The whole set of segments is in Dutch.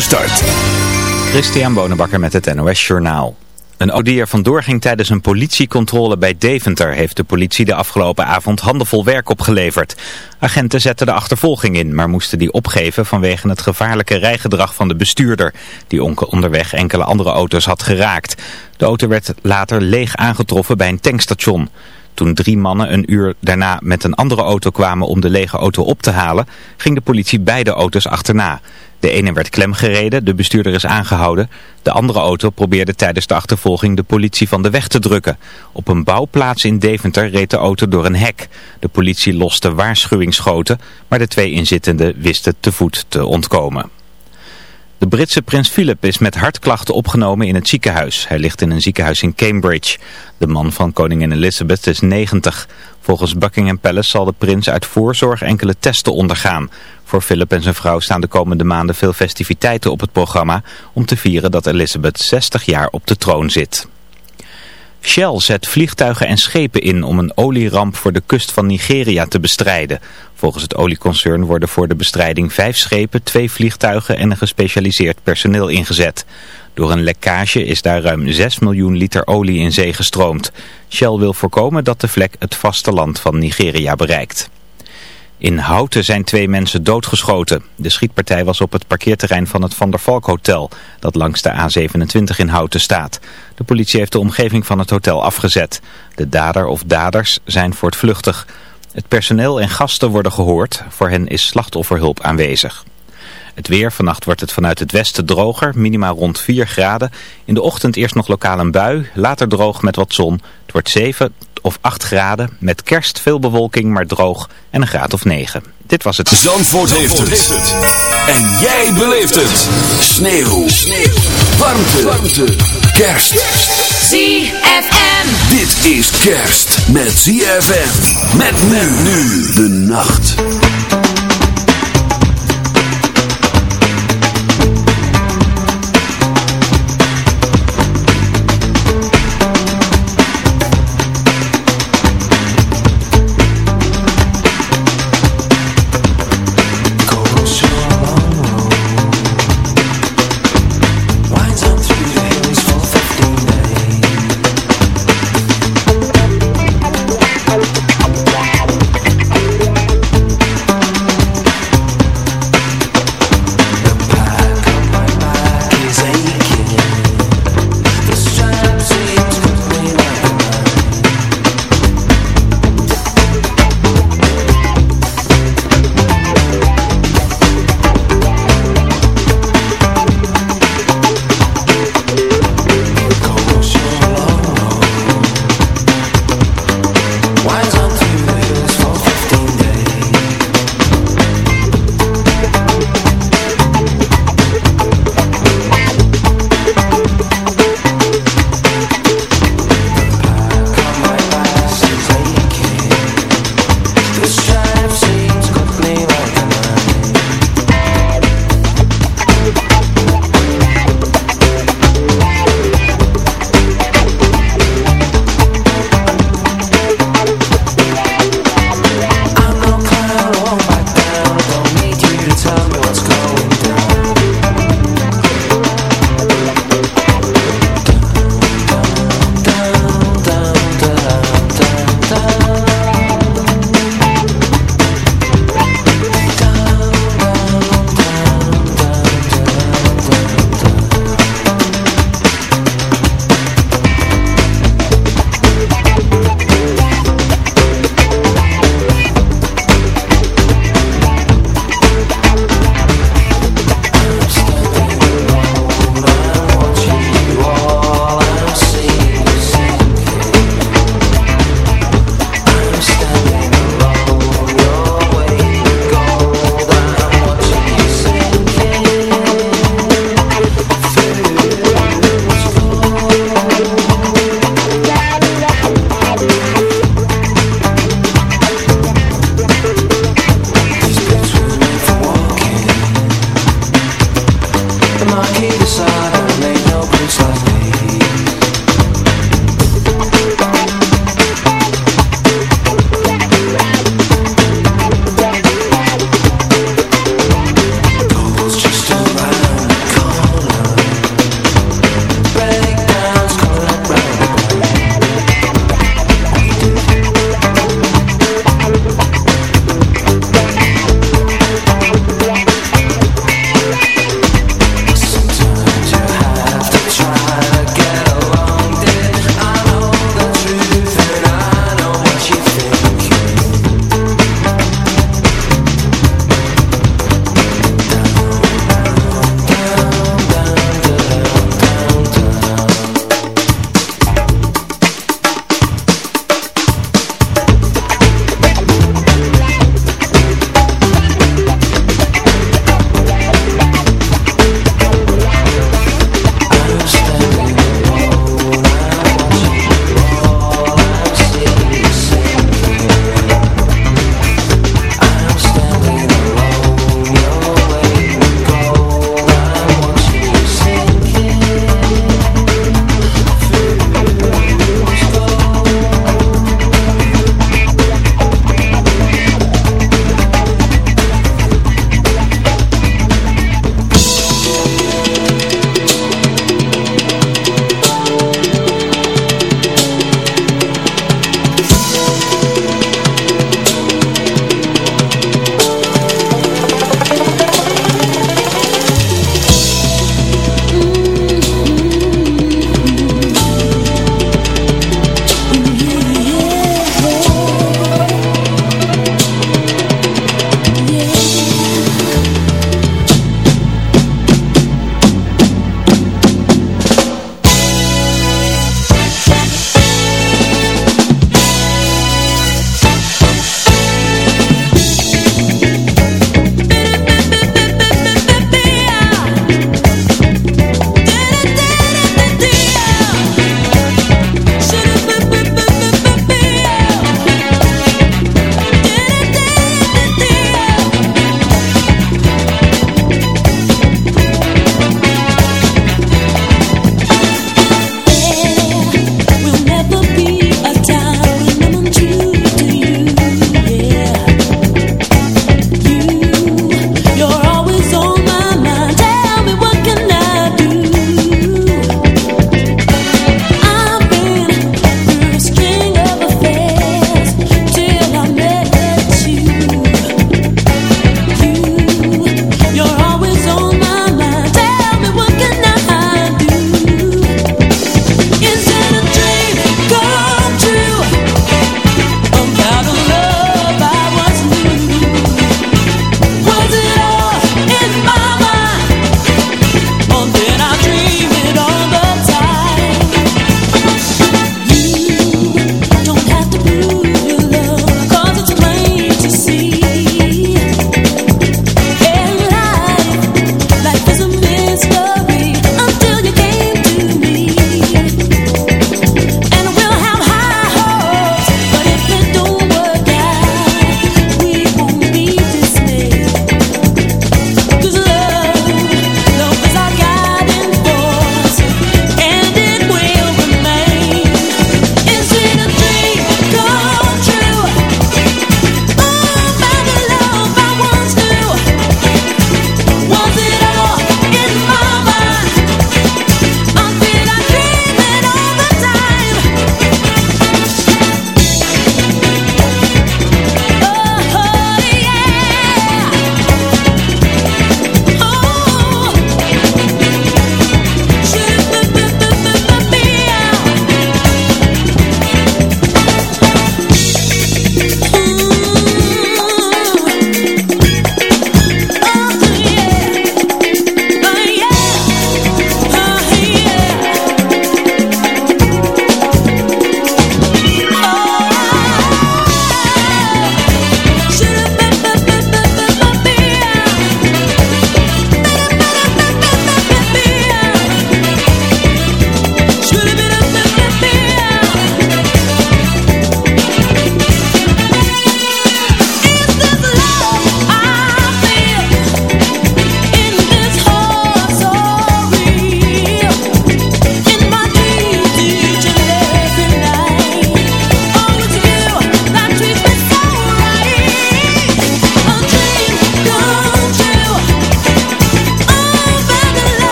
Start. Christian Bonenbakker met het NOS Journaal. Een auto er vandoor ging tijdens een politiecontrole bij Deventer... heeft de politie de afgelopen avond handenvol werk opgeleverd. Agenten zetten de achtervolging in, maar moesten die opgeven... vanwege het gevaarlijke rijgedrag van de bestuurder... die onderweg enkele andere auto's had geraakt. De auto werd later leeg aangetroffen bij een tankstation... Toen drie mannen een uur daarna met een andere auto kwamen om de lege auto op te halen, ging de politie beide auto's achterna. De ene werd klemgereden, de bestuurder is aangehouden. De andere auto probeerde tijdens de achtervolging de politie van de weg te drukken. Op een bouwplaats in Deventer reed de auto door een hek. De politie loste waarschuwingsschoten, maar de twee inzittenden wisten te voet te ontkomen. De Britse prins Philip is met hartklachten opgenomen in het ziekenhuis. Hij ligt in een ziekenhuis in Cambridge. De man van koningin Elizabeth is 90. Volgens Buckingham Palace zal de prins uit voorzorg enkele testen ondergaan. Voor Philip en zijn vrouw staan de komende maanden veel festiviteiten op het programma... om te vieren dat Elizabeth 60 jaar op de troon zit. Shell zet vliegtuigen en schepen in om een olieramp voor de kust van Nigeria te bestrijden. Volgens het olieconcern worden voor de bestrijding vijf schepen, twee vliegtuigen en een gespecialiseerd personeel ingezet. Door een lekkage is daar ruim 6 miljoen liter olie in zee gestroomd. Shell wil voorkomen dat de vlek het vasteland van Nigeria bereikt. In Houten zijn twee mensen doodgeschoten. De schietpartij was op het parkeerterrein van het Van der Valk Hotel, dat langs de A27 in Houten staat. De politie heeft de omgeving van het hotel afgezet. De dader of daders zijn voortvluchtig. Het personeel en gasten worden gehoord. Voor hen is slachtofferhulp aanwezig. Het weer, vannacht wordt het vanuit het westen droger, minimaal rond 4 graden. In de ochtend eerst nog lokaal een bui, later droog met wat zon. Het wordt 7 of 8 graden, met kerst veel bewolking, maar droog en een graad of 9. Dit was het. Zandvoort, heeft, het. En jij beleeft het. Sneeuw. Sneeuw. Warmte. Warmte. Kerst. ZFM. Dit is kerst met ZFM. Met men nu de nacht.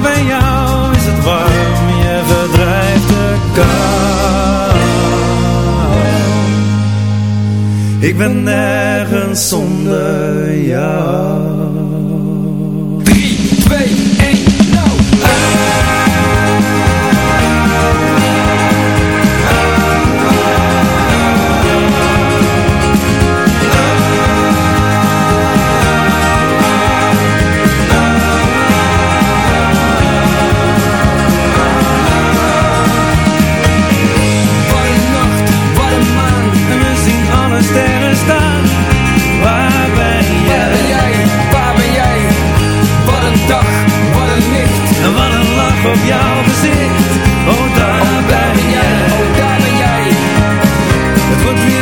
Bij jou is het warm Je de kou Ik ben nergens zonder jou. 3, 2, op jouw gezicht. Oh, daar ben jij. Oh, daar ben jij. Het wordt weer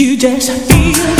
You just feel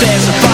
There's a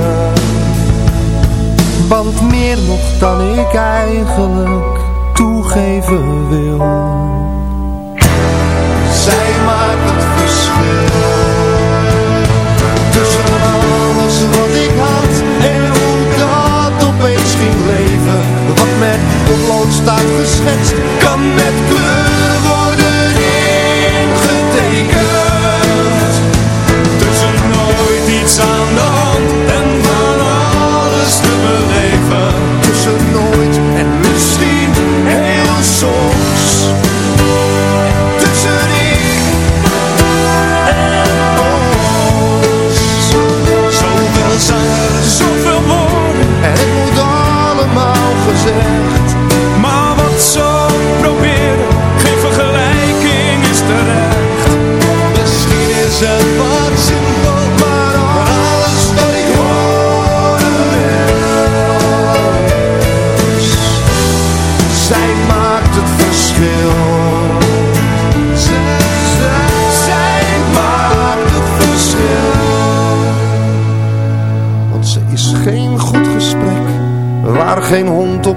Want meer nog dan ik eigenlijk toegeven wil. Zij maakt het verschil. Tussen alles wat ik had en hoe dat opeens ging leven. Wat met potlood staat geschetst, kan met kleur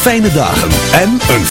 fijne dagen en een